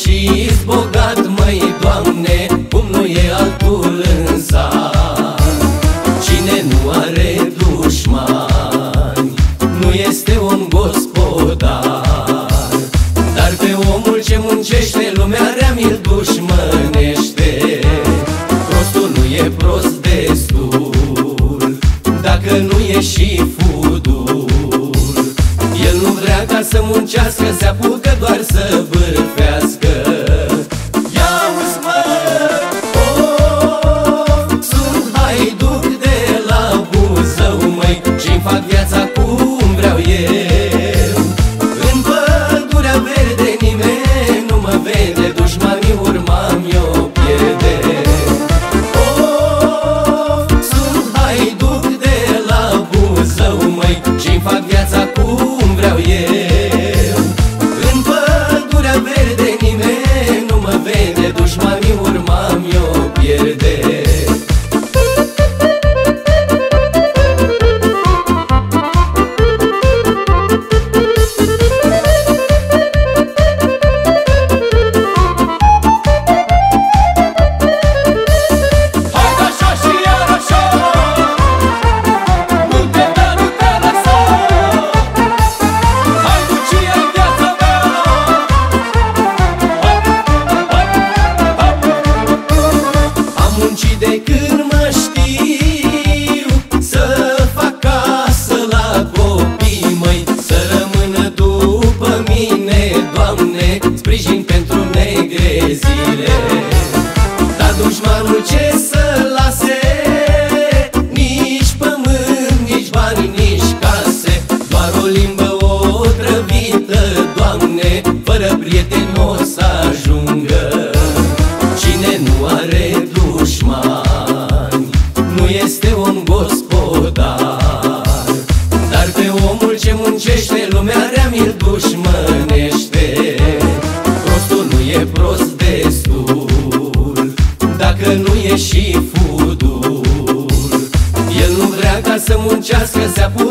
și bogat, măi Doamne, cum nu e altul în sat. Cine nu are dușmani, nu este un gospodar. Dar pe omul ce muncește, lumea rea mi-l dușmănește. Prostul nu e prost destul, dacă nu e și fudul. El nu vrea ca să muncească, se apucă ni sprijin pentru negre zile Dar dușmanul ce să lase? Nici pământ, nici bani, nici case. Doar o limbă otrăvită, Doamne Fără prieten o să ajungă. Cine nu are dușmani Nu este un gospodar. Dar pe omul ce muncește Lumea rea mi-l dușmănește. și fudul. El nu vrea ca să muncească, se apucă